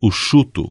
o chuto.